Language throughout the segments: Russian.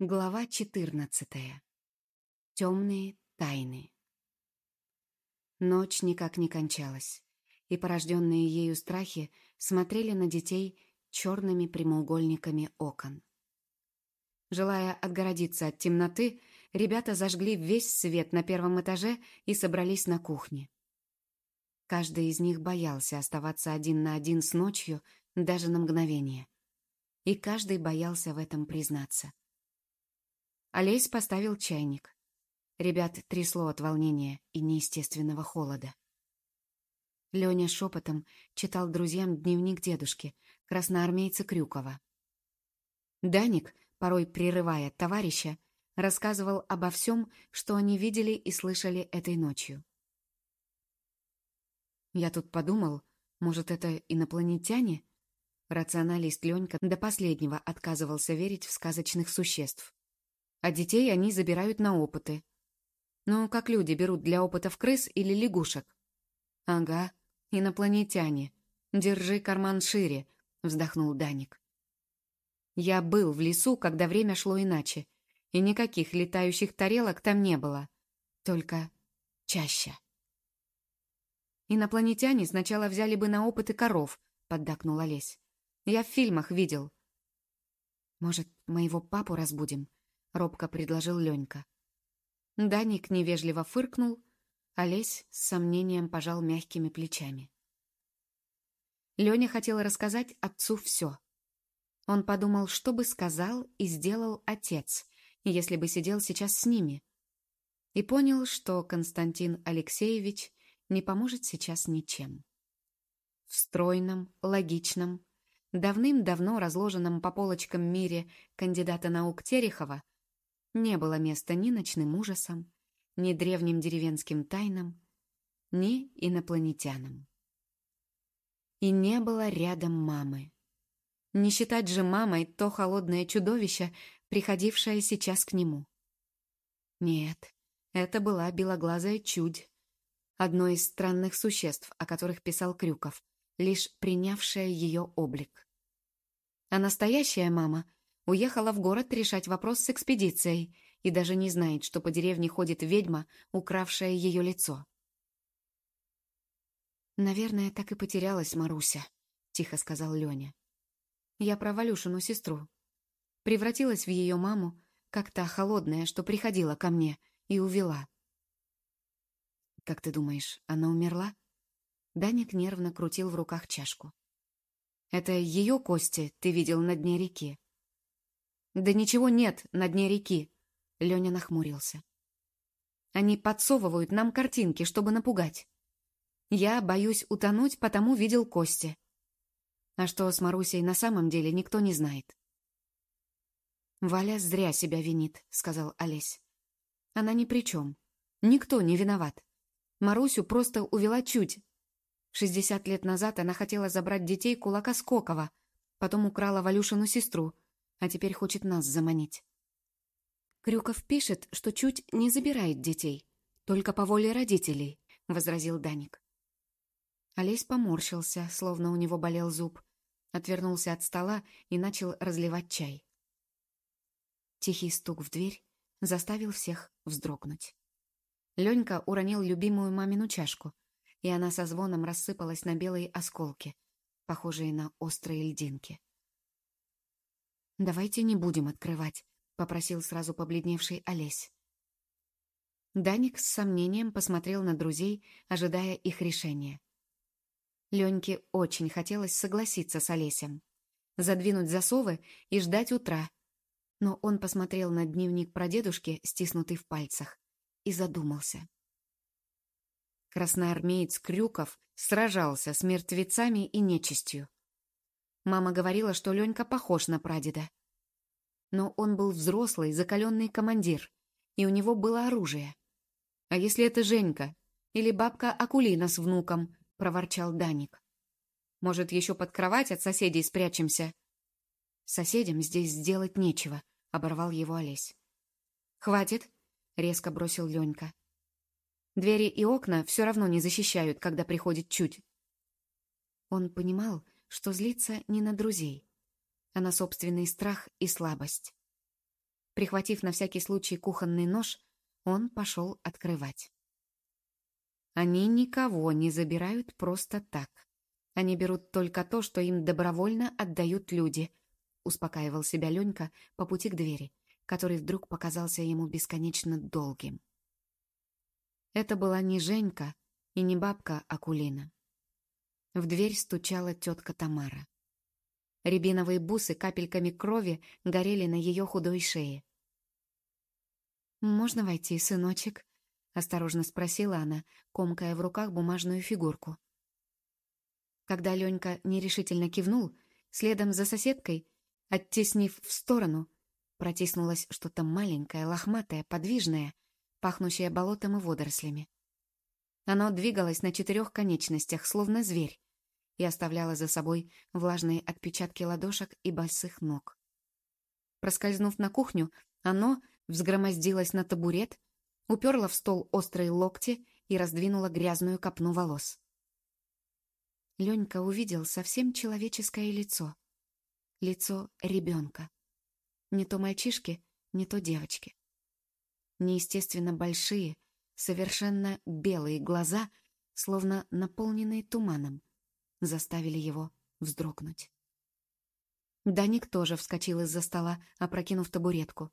Глава 14. Темные тайны. Ночь никак не кончалась, и порожденные ею страхи смотрели на детей черными прямоугольниками окон. Желая отгородиться от темноты, ребята зажгли весь свет на первом этаже и собрались на кухне. Каждый из них боялся оставаться один на один с ночью даже на мгновение. И каждый боялся в этом признаться. Олесь поставил чайник. Ребят трясло от волнения и неестественного холода. Леня шепотом читал друзьям дневник дедушки, красноармейца Крюкова. Даник, порой прерывая товарища, рассказывал обо всем, что они видели и слышали этой ночью. «Я тут подумал, может, это инопланетяне?» Рационалист Ленька до последнего отказывался верить в сказочных существ а детей они забирают на опыты. Ну, как люди берут для опытов крыс или лягушек. Ага, инопланетяне. Держи карман шире, вздохнул Даник. Я был в лесу, когда время шло иначе, и никаких летающих тарелок там не было. Только чаще. Инопланетяне сначала взяли бы на опыты коров, поддакнул Олесь. Я в фильмах видел. Может, моего папу разбудим? Робко предложил Ленька. Даник невежливо фыркнул, а Лесь с сомнением пожал мягкими плечами. Леня хотел рассказать отцу все. Он подумал, что бы сказал и сделал отец, если бы сидел сейчас с ними. И понял, что Константин Алексеевич не поможет сейчас ничем. В стройном, логичном, давным-давно разложенном по полочкам мире кандидата наук Терехова не было места ни ночным ужасам, ни древним деревенским тайнам, ни инопланетянам. И не было рядом мамы. Не считать же мамой то холодное чудовище, приходившее сейчас к нему. Нет, это была белоглазая чудь, одно из странных существ, о которых писал Крюков, лишь принявшая ее облик. А настоящая мама Уехала в город решать вопрос с экспедицией и даже не знает, что по деревне ходит ведьма, укравшая ее лицо. «Наверное, так и потерялась Маруся», — тихо сказал Леня. «Я про Валюшину сестру. Превратилась в ее маму, как та холодная, что приходила ко мне и увела». «Как ты думаешь, она умерла?» Даник нервно крутил в руках чашку. «Это ее кости ты видел на дне реки?» «Да ничего нет на дне реки», — Леня нахмурился. «Они подсовывают нам картинки, чтобы напугать. Я боюсь утонуть, потому видел кости. А что с Марусей на самом деле, никто не знает». «Валя зря себя винит», — сказал Олесь. «Она ни при чем. Никто не виноват. Марусю просто увела чуть. Шестьдесят лет назад она хотела забрать детей кулака Скокова, потом украла Валюшину сестру, а теперь хочет нас заманить. Крюков пишет, что чуть не забирает детей, только по воле родителей, — возразил Даник. Олесь поморщился, словно у него болел зуб, отвернулся от стола и начал разливать чай. Тихий стук в дверь заставил всех вздрогнуть. Ленька уронил любимую мамину чашку, и она со звоном рассыпалась на белые осколки, похожие на острые льдинки. «Давайте не будем открывать», — попросил сразу побледневший Олесь. Даник с сомнением посмотрел на друзей, ожидая их решения. Леньке очень хотелось согласиться с Олесем, задвинуть засовы и ждать утра. Но он посмотрел на дневник прадедушки, стиснутый в пальцах, и задумался. Красноармеец Крюков сражался с мертвецами и нечистью. Мама говорила, что Ленька похож на прадеда. Но он был взрослый, закаленный командир, и у него было оружие. «А если это Женька? Или бабка Акулина с внуком?» — проворчал Даник. «Может, еще под кровать от соседей спрячемся?» «Соседям здесь сделать нечего», — оборвал его Олесь. «Хватит», — резко бросил Ленька. «Двери и окна все равно не защищают, когда приходит чуть». Он понимал, что злится не на друзей, а на собственный страх и слабость. Прихватив на всякий случай кухонный нож, он пошел открывать. Они никого не забирают просто так. Они берут только то, что им добровольно отдают люди, успокаивал себя Ленька по пути к двери, который вдруг показался ему бесконечно долгим. Это была не Женька и не бабка Акулина. В дверь стучала тетка Тамара. Рябиновые бусы капельками крови горели на ее худой шее. «Можно войти, сыночек?» — осторожно спросила она, комкая в руках бумажную фигурку. Когда Ленька нерешительно кивнул, следом за соседкой, оттеснив в сторону, протиснулось что-то маленькое, лохматое, подвижное, пахнущее болотом и водорослями. Оно двигалось на четырех конечностях, словно зверь, и оставляла за собой влажные отпечатки ладошек и босых ног. Проскользнув на кухню, оно взгромоздилось на табурет, уперло в стол острые локти и раздвинуло грязную копну волос. Ленька увидел совсем человеческое лицо. Лицо ребенка. Не то мальчишки, не то девочки. Неестественно большие, совершенно белые глаза, словно наполненные туманом заставили его вздрогнуть. Даник тоже вскочил из-за стола, опрокинув табуретку.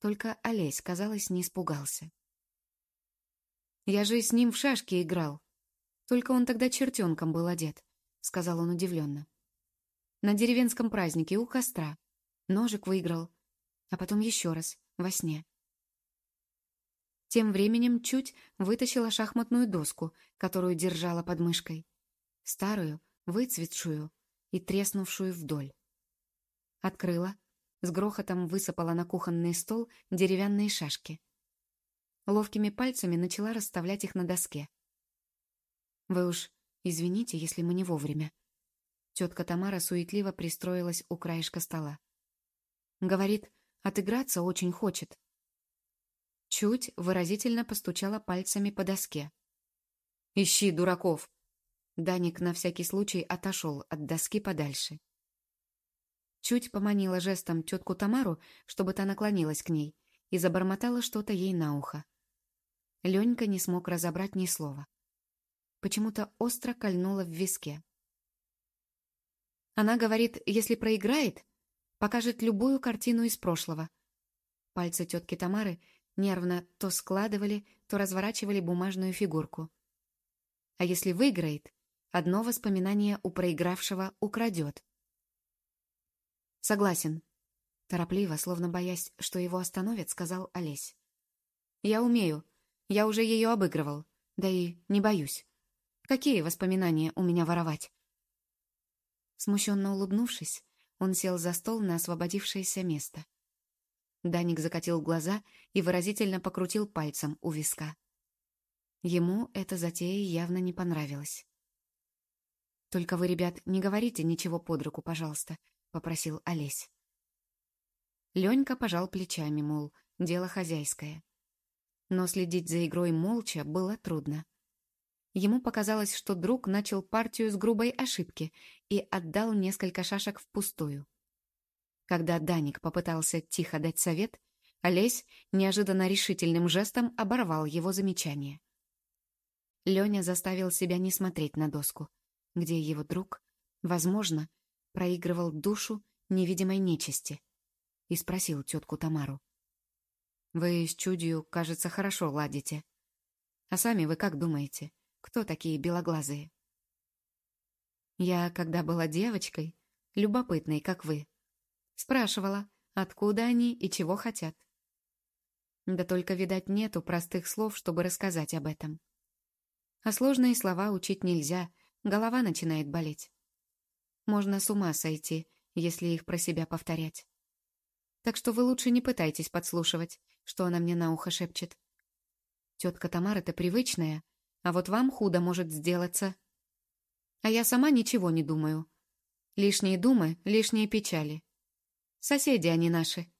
Только Олесь, казалось, не испугался. «Я же с ним в шашки играл. Только он тогда чертенком был одет», — сказал он удивленно. «На деревенском празднике у костра. Ножик выиграл. А потом еще раз, во сне». Тем временем чуть вытащила шахматную доску, которую держала под мышкой старую, выцветшую и треснувшую вдоль. Открыла, с грохотом высыпала на кухонный стол деревянные шашки. Ловкими пальцами начала расставлять их на доске. «Вы уж извините, если мы не вовремя». Тетка Тамара суетливо пристроилась у краешка стола. Говорит, отыграться очень хочет. Чуть выразительно постучала пальцами по доске. «Ищи дураков!» Даник на всякий случай отошел от доски подальше. Чуть поманила жестом тетку Тамару, чтобы та наклонилась к ней, и забормотала что-то ей на ухо. Ленька не смог разобрать ни слова. Почему-то остро кольнуло в виске. Она говорит, если проиграет, покажет любую картину из прошлого. Пальцы тетки Тамары нервно то складывали, то разворачивали бумажную фигурку. А если выиграет, Одно воспоминание у проигравшего украдет. «Согласен», — торопливо, словно боясь, что его остановят, сказал Олесь. «Я умею. Я уже ее обыгрывал. Да и не боюсь. Какие воспоминания у меня воровать?» Смущенно улыбнувшись, он сел за стол на освободившееся место. Даник закатил глаза и выразительно покрутил пальцем у виска. Ему эта затея явно не понравилась. «Только вы, ребят, не говорите ничего под руку, пожалуйста», — попросил Олесь. Ленька пожал плечами, мол, дело хозяйское. Но следить за игрой молча было трудно. Ему показалось, что друг начал партию с грубой ошибки и отдал несколько шашек впустую. Когда Даник попытался тихо дать совет, Олесь неожиданно решительным жестом оборвал его замечание. Леня заставил себя не смотреть на доску — где его друг, возможно, проигрывал душу невидимой нечисти, и спросил тетку Тамару. «Вы с чудью, кажется, хорошо ладите. А сами вы как думаете, кто такие белоглазые?» Я, когда была девочкой, любопытной, как вы, спрашивала, откуда они и чего хотят. Да только, видать, нету простых слов, чтобы рассказать об этом. А сложные слова учить нельзя — Голова начинает болеть. Можно с ума сойти, если их про себя повторять. Так что вы лучше не пытайтесь подслушивать, что она мне на ухо шепчет. Тетка Тамара-то привычная, а вот вам худо может сделаться. А я сама ничего не думаю. Лишние думы, лишние печали. Соседи они наши.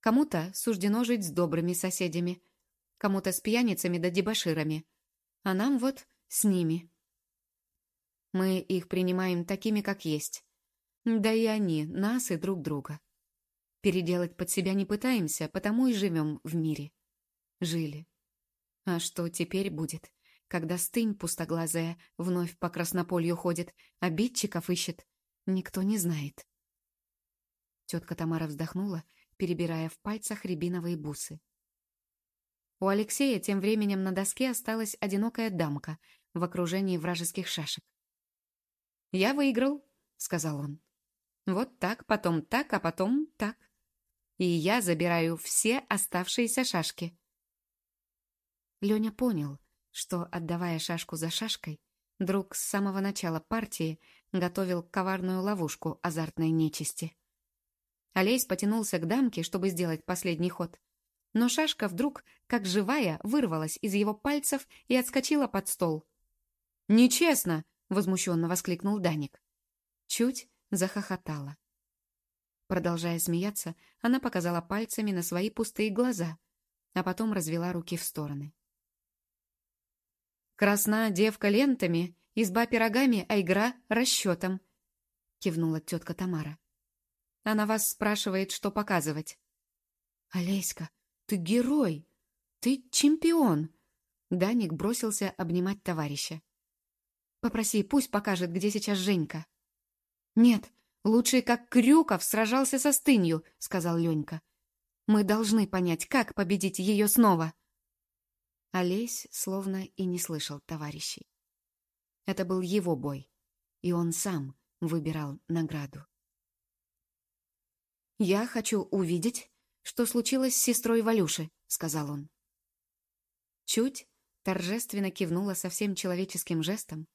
Кому-то суждено жить с добрыми соседями, кому-то с пьяницами да дебоширами, а нам вот с ними. Мы их принимаем такими, как есть. Да и они, нас и друг друга. Переделать под себя не пытаемся, потому и живем в мире. Жили. А что теперь будет, когда стынь пустоглазая вновь по краснополью ходит, обидчиков ищет? Никто не знает. Тетка Тамара вздохнула, перебирая в пальцах рябиновые бусы. У Алексея тем временем на доске осталась одинокая дамка в окружении вражеских шашек. «Я выиграл», — сказал он. «Вот так, потом так, а потом так. И я забираю все оставшиеся шашки». Леня понял, что, отдавая шашку за шашкой, друг с самого начала партии готовил коварную ловушку азартной нечисти. Олесь потянулся к дамке, чтобы сделать последний ход, но шашка вдруг, как живая, вырвалась из его пальцев и отскочила под стол. «Нечестно!» — возмущенно воскликнул Даник. Чуть захохотала. Продолжая смеяться, она показала пальцами на свои пустые глаза, а потом развела руки в стороны. «Красна девка лентами, изба пирогами, а игра расчетом», — кивнула тетка Тамара. «Она вас спрашивает, что показывать». «Олеська, ты герой! Ты чемпион!» Даник бросился обнимать товарища. «Попроси, пусть покажет, где сейчас Женька». «Нет, лучше как Крюков сражался со стынью», — сказал Ленька. «Мы должны понять, как победить ее снова». Олесь словно и не слышал товарищей. Это был его бой, и он сам выбирал награду. «Я хочу увидеть, что случилось с сестрой Валюши», — сказал он. Чуть торжественно кивнула совсем человеческим жестом,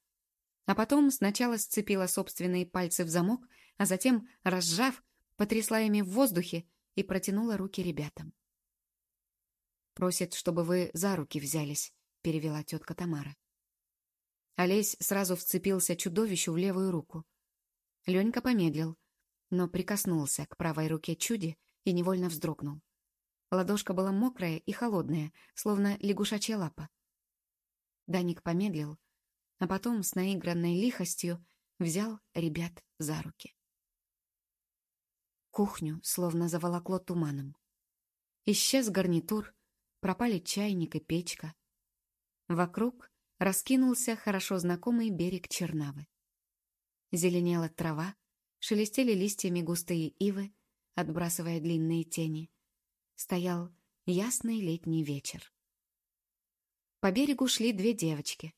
а потом сначала сцепила собственные пальцы в замок, а затем, разжав, потрясла ими в воздухе и протянула руки ребятам. «Просит, чтобы вы за руки взялись», — перевела тетка Тамара. Олесь сразу вцепился чудовищу в левую руку. Ленька помедлил, но прикоснулся к правой руке чуди и невольно вздрогнул. Ладошка была мокрая и холодная, словно лягушачья лапа. Даник помедлил, а потом с наигранной лихостью взял ребят за руки. Кухню словно заволокло туманом. Исчез гарнитур, пропали чайник и печка. Вокруг раскинулся хорошо знакомый берег Чернавы. Зеленела трава, шелестели листьями густые ивы, отбрасывая длинные тени. Стоял ясный летний вечер. По берегу шли две девочки.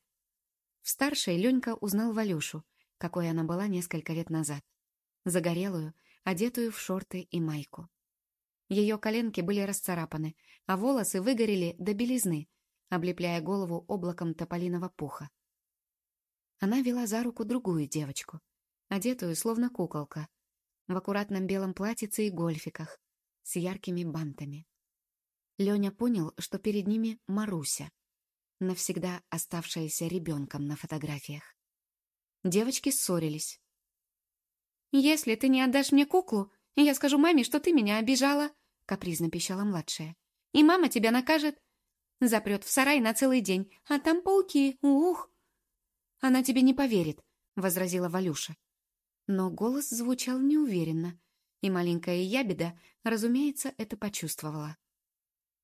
В старшей Ленька узнал Валюшу, какой она была несколько лет назад. Загорелую, одетую в шорты и майку. Ее коленки были расцарапаны, а волосы выгорели до белизны, облепляя голову облаком тополиного пуха. Она вела за руку другую девочку, одетую словно куколка, в аккуратном белом платьице и гольфиках, с яркими бантами. Леня понял, что перед ними Маруся, навсегда оставшаяся ребенком на фотографиях. Девочки ссорились. «Если ты не отдашь мне куклу, я скажу маме, что ты меня обижала», — капризно пищала младшая. «И мама тебя накажет. Запрет в сарай на целый день, а там пауки, ух!» «Она тебе не поверит», — возразила Валюша. Но голос звучал неуверенно, и маленькая ябеда, разумеется, это почувствовала.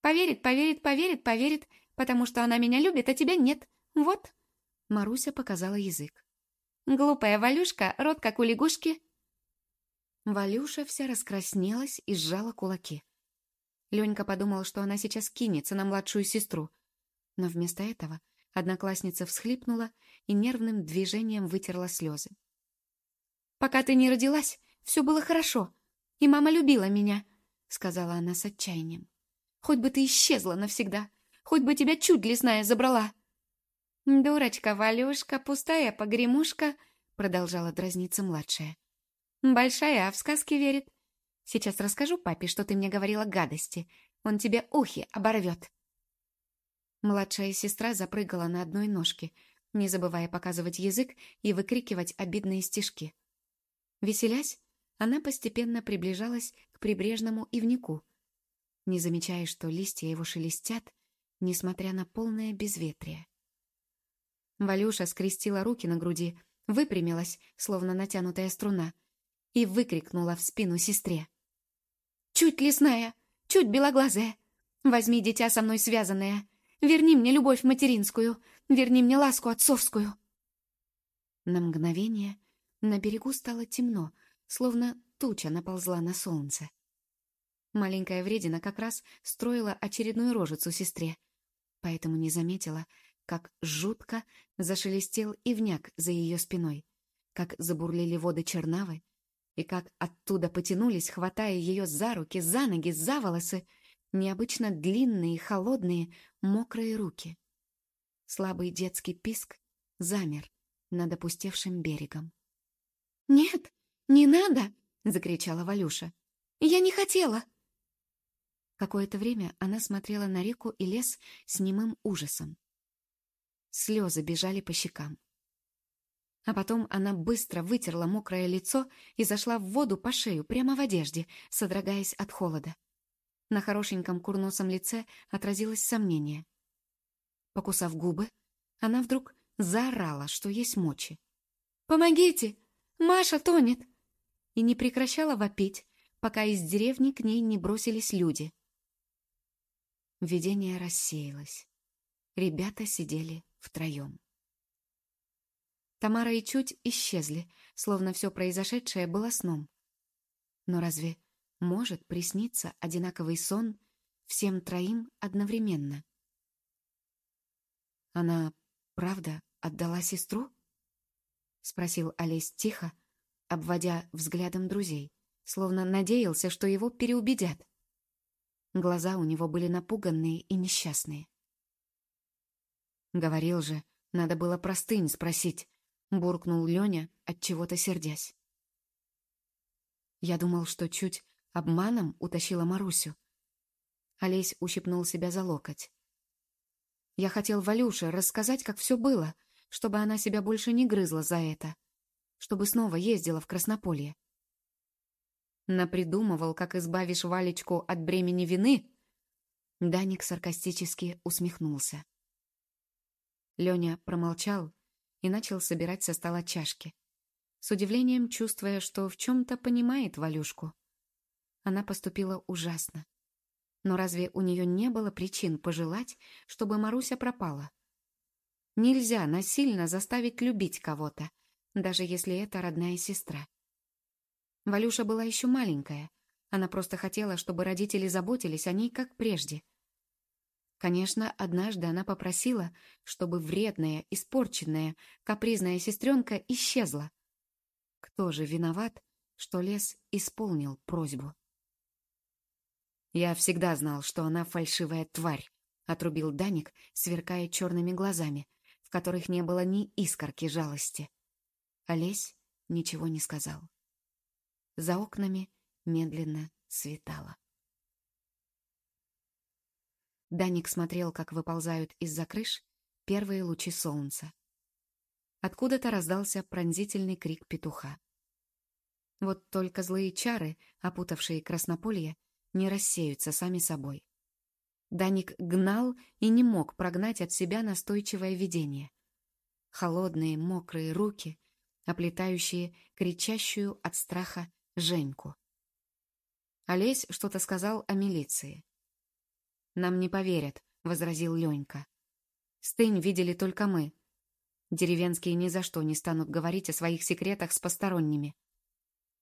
«Поверит, поверит, поверит, поверит, потому что она меня любит, а тебя нет. Вот!» Маруся показала язык. «Глупая Валюшка, рот как у лягушки». Валюша вся раскраснелась и сжала кулаки. Ленька подумал, что она сейчас кинется на младшую сестру. Но вместо этого одноклассница всхлипнула и нервным движением вытерла слезы. Пока ты не родилась, все было хорошо, и мама любила меня», — сказала она с отчаянием. «Хоть бы ты исчезла навсегда, хоть бы тебя чуть лесная забрала». «Дурочка, Валюшка, пустая погремушка», — продолжала дразниться младшая. «Большая, а в сказки верит. Сейчас расскажу папе, что ты мне говорила гадости. Он тебе ухи оборвет». Младшая сестра запрыгала на одной ножке, не забывая показывать язык и выкрикивать обидные стишки. Веселясь, она постепенно приближалась к прибрежному ивнику, не замечая, что листья его шелестят, несмотря на полное безветрие. Валюша скрестила руки на груди, выпрямилась, словно натянутая струна, и выкрикнула в спину сестре. чуть лесная, чуть белоглазая. Возьми дитя со мной связанное. Верни мне любовь материнскую, верни мне ласку отцовскую. На мгновение на берегу стало темно, словно туча наползла на солнце. Маленькая вредина как раз строила очередную рожицу сестре, поэтому не заметила, как жутко зашелестел ивняк за ее спиной, как забурлили воды Чернавы, и как оттуда потянулись, хватая ее за руки, за ноги, за волосы, необычно длинные, холодные, мокрые руки. Слабый детский писк замер над опустевшим берегом. «Нет, не надо!» — закричала Валюша. «Я не хотела!» Какое-то время она смотрела на реку и лес с немым ужасом. Слезы бежали по щекам. А потом она быстро вытерла мокрое лицо и зашла в воду по шею, прямо в одежде, содрогаясь от холода. На хорошеньком курносом лице отразилось сомнение. Покусав губы, она вдруг заорала, что есть мочи. «Помогите! Маша тонет!» И не прекращала вопить, пока из деревни к ней не бросились люди. Видение рассеялось. Ребята сидели втроем. Тамара и Чуть исчезли, словно все произошедшее было сном. Но разве может присниться одинаковый сон всем троим одновременно? Она правда отдала сестру? Спросил Олесь тихо, обводя взглядом друзей, словно надеялся, что его переубедят. Глаза у него были напуганные и несчастные. Говорил же, надо было простынь спросить, буркнул Леня, от чего-то сердясь. Я думал, что чуть обманом утащила Марусю. Олесь ущипнул себя за локоть. Я хотел Валюше рассказать, как все было, чтобы она себя больше не грызла за это, чтобы снова ездила в Краснополье. Напридумывал, как избавишь Валечку от бремени вины? Даник саркастически усмехнулся. Леня промолчал, и начал собирать со стола чашки, с удивлением чувствуя, что в чем-то понимает Валюшку. Она поступила ужасно. Но разве у нее не было причин пожелать, чтобы Маруся пропала? Нельзя насильно заставить любить кого-то, даже если это родная сестра. Валюша была еще маленькая. Она просто хотела, чтобы родители заботились о ней, как прежде. Конечно, однажды она попросила, чтобы вредная, испорченная, капризная сестренка исчезла. Кто же виноват, что лес исполнил просьбу? «Я всегда знал, что она фальшивая тварь», — отрубил Даник, сверкая черными глазами, которых не было ни искорки жалости. Олесь ничего не сказал. За окнами медленно светало. Даник смотрел, как выползают из-за крыш первые лучи солнца. Откуда-то раздался пронзительный крик петуха. Вот только злые чары, опутавшие краснополье, не рассеются сами собой. Даник гнал и не мог прогнать от себя настойчивое видение. Холодные, мокрые руки, оплетающие кричащую от страха Женьку. Олесь что-то сказал о милиции. «Нам не поверят», — возразил Ленька. «Стынь видели только мы. Деревенские ни за что не станут говорить о своих секретах с посторонними.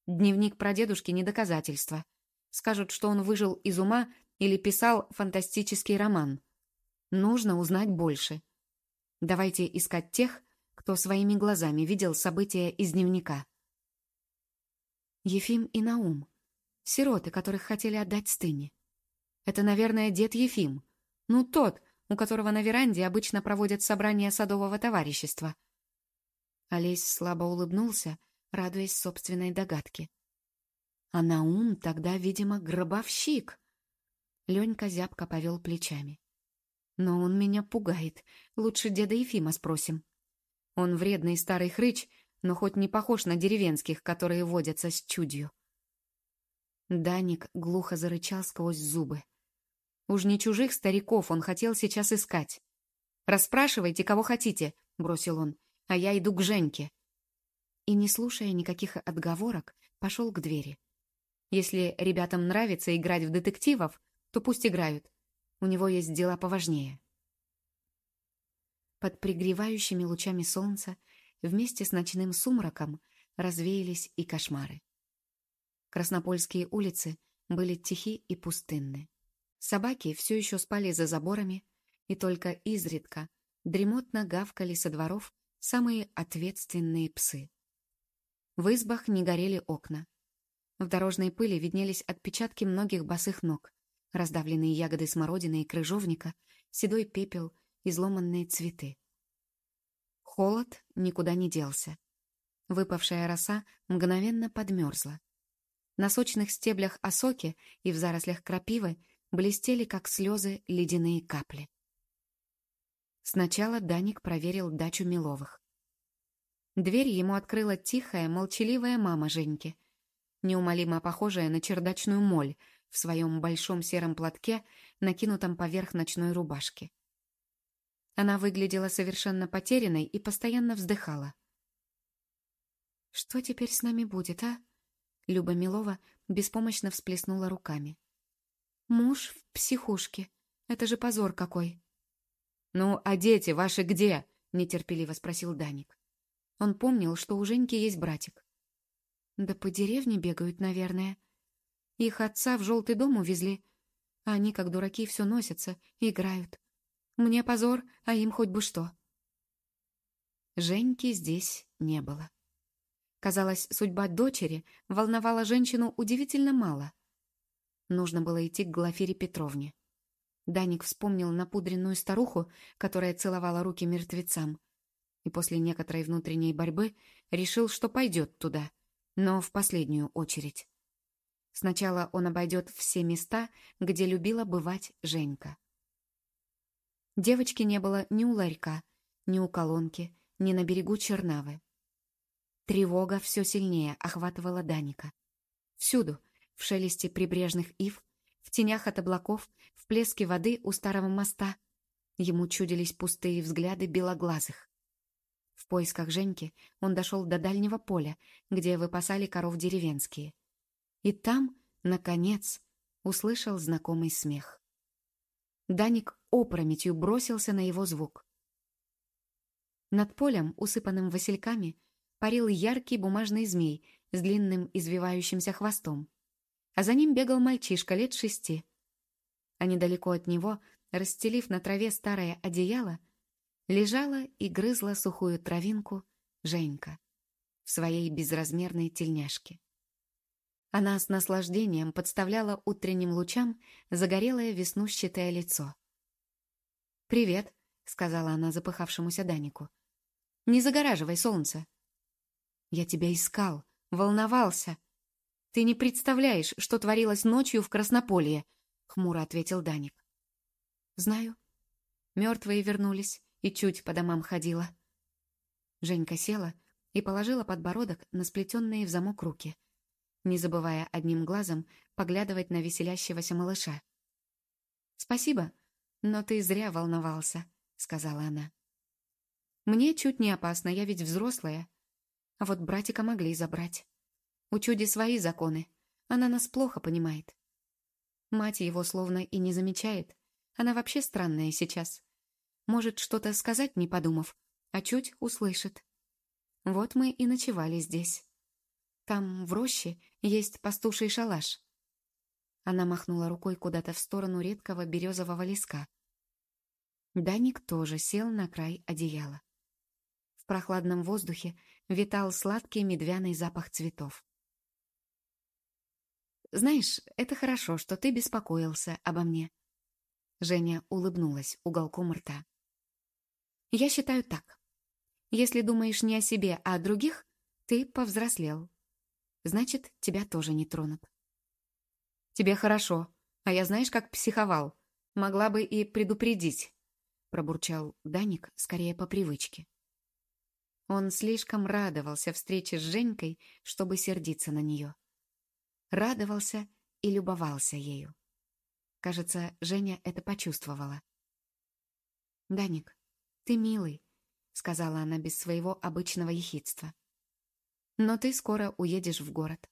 Дневник про дедушки не доказательство. Скажут, что он выжил из ума или писал фантастический роман. Нужно узнать больше. Давайте искать тех, кто своими глазами видел события из дневника. Ефим и Наум. Сироты, которых хотели отдать стыне. Это, наверное, дед Ефим. Ну, тот, у которого на веранде обычно проводят собрания садового товарищества. Олесь слабо улыбнулся, радуясь собственной догадке. А Наум тогда, видимо, гробовщик. Ленька зябко повел плечами. Но он меня пугает. Лучше деда Ефима спросим. Он вредный старый хрыч, но хоть не похож на деревенских, которые водятся с чудью. Даник глухо зарычал сквозь зубы. Уж не чужих стариков он хотел сейчас искать. «Расспрашивайте, кого хотите», — бросил он, — «а я иду к Женьке». И, не слушая никаких отговорок, пошел к двери. Если ребятам нравится играть в детективов, то пусть играют. У него есть дела поважнее. Под пригревающими лучами солнца вместе с ночным сумраком развеялись и кошмары. Краснопольские улицы были тихи и пустынны. Собаки все еще спали за заборами, и только изредка дремотно гавкали со дворов самые ответственные псы. В избах не горели окна. В дорожной пыли виднелись отпечатки многих босых ног, раздавленные ягоды смородины и крыжовника, седой пепел, изломанные цветы. Холод никуда не делся. Выпавшая роса мгновенно подмерзла. На сочных стеблях осоки и в зарослях крапивы блестели, как слезы, ледяные капли. Сначала Даник проверил дачу Миловых. Дверь ему открыла тихая, молчаливая мама Женьки — неумолимо похожая на чердачную моль в своем большом сером платке, накинутом поверх ночной рубашки. Она выглядела совершенно потерянной и постоянно вздыхала. «Что теперь с нами будет, а?» Люба Милова беспомощно всплеснула руками. «Муж в психушке. Это же позор какой!» «Ну, а дети ваши где?» — нетерпеливо спросил Даник. Он помнил, что у Женьки есть братик. Да по деревне бегают, наверное. Их отца в желтый дом увезли. Они, как дураки, все носятся, играют. Мне позор, а им хоть бы что. Женьки здесь не было. Казалось, судьба дочери волновала женщину удивительно мало. Нужно было идти к Глафире Петровне. Даник вспомнил напудренную старуху, которая целовала руки мертвецам, и после некоторой внутренней борьбы решил, что пойдет туда — но в последнюю очередь. Сначала он обойдет все места, где любила бывать Женька. Девочки не было ни у ларька, ни у колонки, ни на берегу Чернавы. Тревога все сильнее охватывала Даника. Всюду, в шелесте прибрежных ив, в тенях от облаков, в плеске воды у старого моста, ему чудились пустые взгляды белоглазых. В поисках Женьки он дошел до дальнего поля, где выпасали коров деревенские. И там, наконец, услышал знакомый смех. Даник опрометью бросился на его звук. Над полем, усыпанным васильками, парил яркий бумажный змей с длинным извивающимся хвостом, а за ним бегал мальчишка лет шести. А недалеко от него, расстелив на траве старое одеяло, лежала и грызла сухую травинку Женька в своей безразмерной тельняшке. Она с наслаждением подставляла утренним лучам загорелое веснущатое лицо. «Привет», — сказала она запыхавшемуся Данику. «Не загораживай солнце». «Я тебя искал, волновался. Ты не представляешь, что творилось ночью в Краснополье», — хмуро ответил Даник. «Знаю. Мертвые вернулись и чуть по домам ходила. Женька села и положила подбородок на сплетенные в замок руки, не забывая одним глазом поглядывать на веселящегося малыша. «Спасибо, но ты зря волновался», — сказала она. «Мне чуть не опасно, я ведь взрослая. А вот братика могли забрать. У Чуди свои законы, она нас плохо понимает. Мать его словно и не замечает, она вообще странная сейчас. Может что-то сказать, не подумав, а чуть услышит. Вот мы и ночевали здесь. Там, в роще, есть пастуший шалаш. Она махнула рукой куда-то в сторону редкого березового леска. Даник тоже сел на край одеяла. В прохладном воздухе витал сладкий медвяный запах цветов. «Знаешь, это хорошо, что ты беспокоился обо мне». Женя улыбнулась уголком рта. Я считаю так. Если думаешь не о себе, а о других, ты повзрослел. Значит, тебя тоже не тронут. Тебе хорошо, а я знаешь, как психовал. Могла бы и предупредить, пробурчал Даник скорее по привычке. Он слишком радовался встрече с Женькой, чтобы сердиться на нее. Радовался и любовался ею. Кажется, Женя это почувствовала. «Даник, «Ты милый», — сказала она без своего обычного ехидства. «Но ты скоро уедешь в город.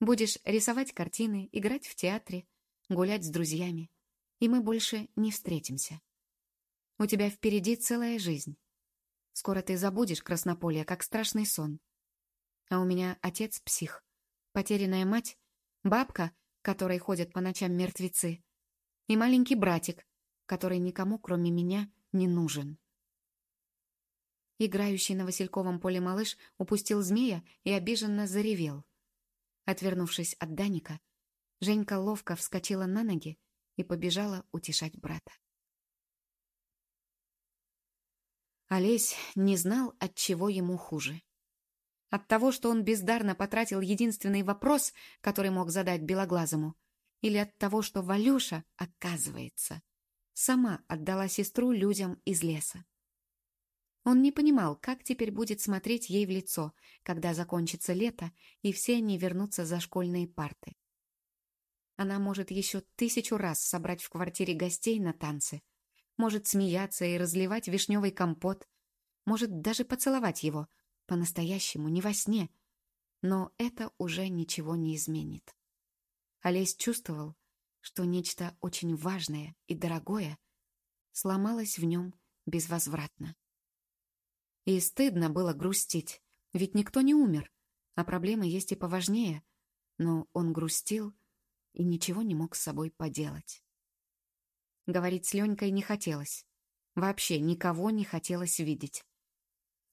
Будешь рисовать картины, играть в театре, гулять с друзьями. И мы больше не встретимся. У тебя впереди целая жизнь. Скоро ты забудешь Краснополье, как страшный сон. А у меня отец псих, потерянная мать, бабка, которой ходят по ночам мертвецы, и маленький братик, который никому, кроме меня, не нужен. Играющий на Васильковом поле малыш упустил змея и обиженно заревел. Отвернувшись от Даника, Женька ловко вскочила на ноги и побежала утешать брата. Олесь не знал, от чего ему хуже. От того, что он бездарно потратил единственный вопрос, который мог задать Белоглазому, или от того, что Валюша, оказывается, сама отдала сестру людям из леса. Он не понимал, как теперь будет смотреть ей в лицо, когда закончится лето, и все они вернутся за школьные парты. Она может еще тысячу раз собрать в квартире гостей на танцы, может смеяться и разливать вишневый компот, может даже поцеловать его, по-настоящему, не во сне. Но это уже ничего не изменит. Олесь чувствовал, что нечто очень важное и дорогое сломалось в нем безвозвратно. И стыдно было грустить, ведь никто не умер, а проблемы есть и поважнее. Но он грустил и ничего не мог с собой поделать. Говорить с Ленькой не хотелось. Вообще никого не хотелось видеть.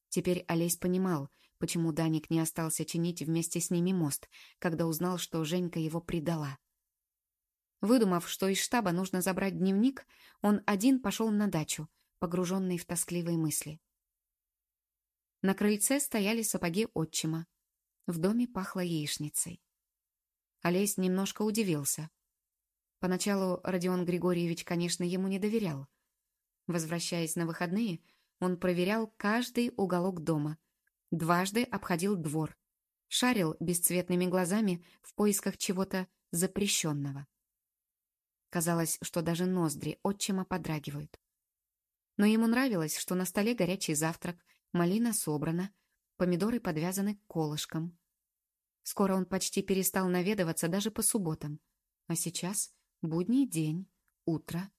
Теперь Олесь понимал, почему Даник не остался чинить вместе с ними мост, когда узнал, что Женька его предала. Выдумав, что из штаба нужно забрать дневник, он один пошел на дачу, погруженный в тоскливые мысли. На крыльце стояли сапоги отчима. В доме пахло яичницей. Олесь немножко удивился. Поначалу Родион Григорьевич, конечно, ему не доверял. Возвращаясь на выходные, он проверял каждый уголок дома, дважды обходил двор, шарил бесцветными глазами в поисках чего-то запрещенного. Казалось, что даже ноздри отчима подрагивают. Но ему нравилось, что на столе горячий завтрак, Малина собрана, помидоры подвязаны колышком. Скоро он почти перестал наведываться даже по субботам. А сейчас будний день, утро.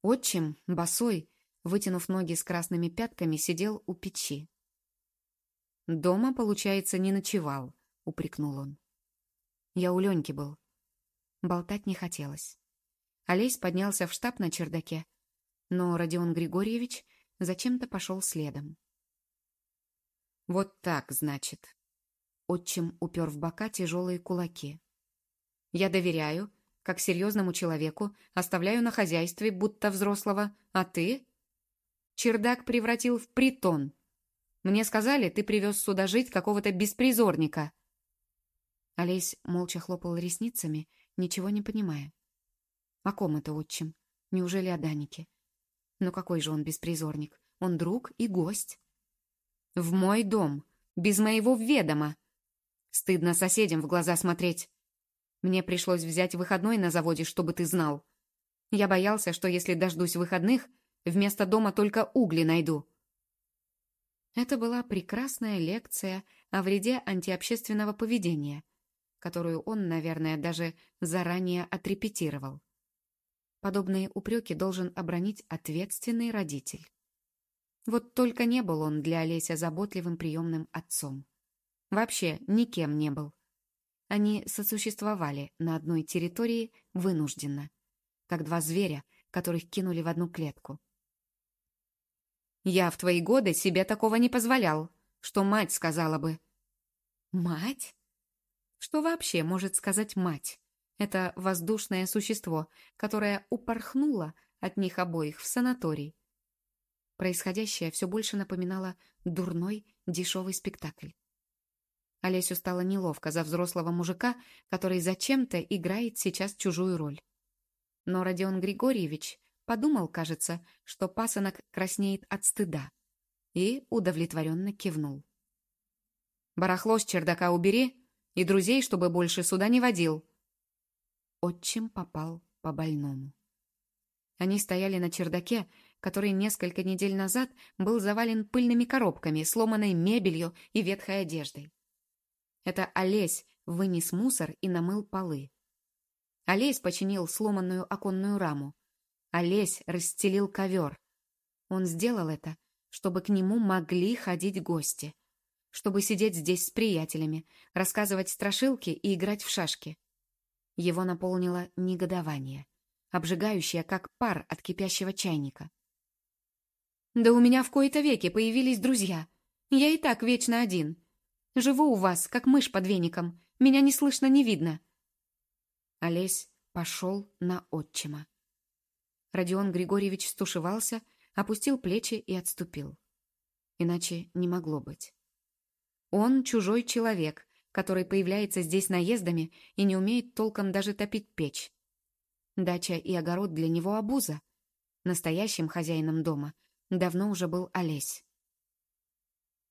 Отчим, босой, вытянув ноги с красными пятками, сидел у печи. «Дома, получается, не ночевал», — упрекнул он. «Я у Леньки был». Болтать не хотелось. Олесь поднялся в штаб на чердаке, но Родион Григорьевич зачем-то пошел следом. «Вот так, значит». Отчим упер в бока тяжелые кулаки. «Я доверяю, как серьезному человеку, оставляю на хозяйстве, будто взрослого, а ты?» Чердак превратил в притон. Мне сказали, ты привез сюда жить какого-то беспризорника. Олесь молча хлопал ресницами, ничего не понимая. О ком это отчим? Неужели о Данике? Но какой же он беспризорник? Он друг и гость. В мой дом, без моего ведома. Стыдно соседям в глаза смотреть. Мне пришлось взять выходной на заводе, чтобы ты знал. Я боялся, что если дождусь выходных, вместо дома только угли найду. Это была прекрасная лекция о вреде антиобщественного поведения, которую он, наверное, даже заранее отрепетировал. Подобные упреки должен обронить ответственный родитель. Вот только не был он для Олеся заботливым приемным отцом. Вообще никем не был. Они сосуществовали на одной территории вынужденно, как два зверя, которых кинули в одну клетку. «Я в твои годы себе такого не позволял, что мать сказала бы». «Мать? Что вообще может сказать мать?» Это воздушное существо, которое упорхнуло от них обоих в санаторий. Происходящее все больше напоминало дурной, дешевый спектакль. Олесю стало неловко за взрослого мужика, который зачем-то играет сейчас чужую роль. Но Родион Григорьевич подумал, кажется, что пасынок краснеет от стыда, и удовлетворенно кивнул. «Барахло с чердака убери, и друзей, чтобы больше сюда не водил», отчим попал по больному. Они стояли на чердаке, который несколько недель назад был завален пыльными коробками, сломанной мебелью и ветхой одеждой. Это Олесь вынес мусор и намыл полы. Олесь починил сломанную оконную раму. Олесь расстелил ковер. Он сделал это, чтобы к нему могли ходить гости, чтобы сидеть здесь с приятелями, рассказывать страшилки и играть в шашки. Его наполнило негодование, обжигающее, как пар от кипящего чайника. «Да у меня в кои-то веки появились друзья. Я и так вечно один. Живу у вас, как мышь под веником. Меня не слышно, не видно». Олесь пошел на отчима. Родион Григорьевич стушевался, опустил плечи и отступил. Иначе не могло быть. Он чужой человек, который появляется здесь наездами и не умеет толком даже топить печь. Дача и огород для него обуза. Настоящим хозяином дома давно уже был Олесь.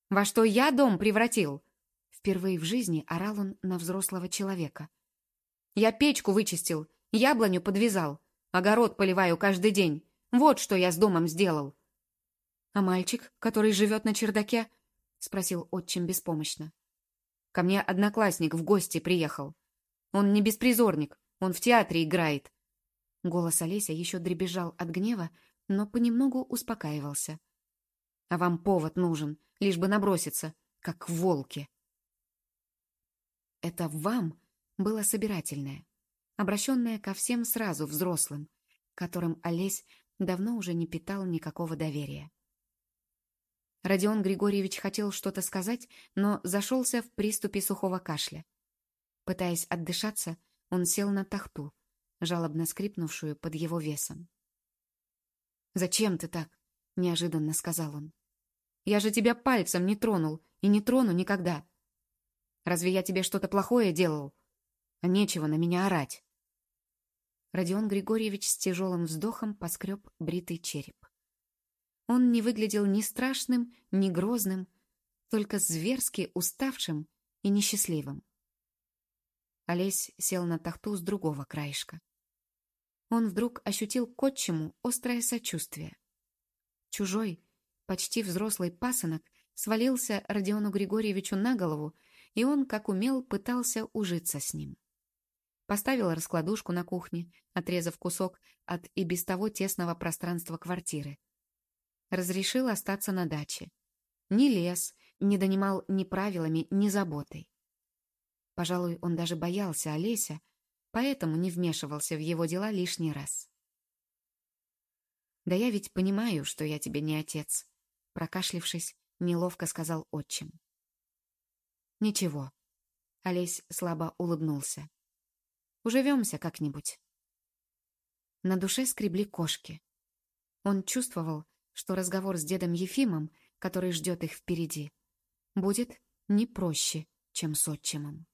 «Во что я дом превратил?» Впервые в жизни орал он на взрослого человека. «Я печку вычистил, яблоню подвязал, огород поливаю каждый день. Вот что я с домом сделал». «А мальчик, который живет на чердаке?» — спросил отчим беспомощно. «Ко мне одноклассник в гости приехал. Он не беспризорник, он в театре играет». Голос Олеся еще дребезжал от гнева, но понемногу успокаивался. «А вам повод нужен, лишь бы наброситься, как волки». Это «вам» было собирательное, обращенное ко всем сразу взрослым, которым Олесь давно уже не питал никакого доверия. Родион Григорьевич хотел что-то сказать, но зашелся в приступе сухого кашля. Пытаясь отдышаться, он сел на тахту, жалобно скрипнувшую под его весом. «Зачем ты так?» — неожиданно сказал он. «Я же тебя пальцем не тронул и не трону никогда. Разве я тебе что-то плохое делал? Нечего на меня орать». Родион Григорьевич с тяжелым вздохом поскреб бритый череп. Он не выглядел ни страшным, ни грозным, только зверски уставшим и несчастливым. Олесь сел на тахту с другого краешка он вдруг ощутил к отчиму острое сочувствие. Чужой, почти взрослый пасынок свалился Родиону Григорьевичу на голову, и он, как умел, пытался ужиться с ним. Поставил раскладушку на кухне, отрезав кусок от и без того тесного пространства квартиры. Разрешил остаться на даче. Не лез, не донимал ни правилами, ни заботой. Пожалуй, он даже боялся Олеся, поэтому не вмешивался в его дела лишний раз. «Да я ведь понимаю, что я тебе не отец», — прокашлившись, неловко сказал отчим. «Ничего», — Олесь слабо улыбнулся. «Уживемся как-нибудь». На душе скребли кошки. Он чувствовал, что разговор с дедом Ефимом, который ждет их впереди, будет не проще, чем с отчимом.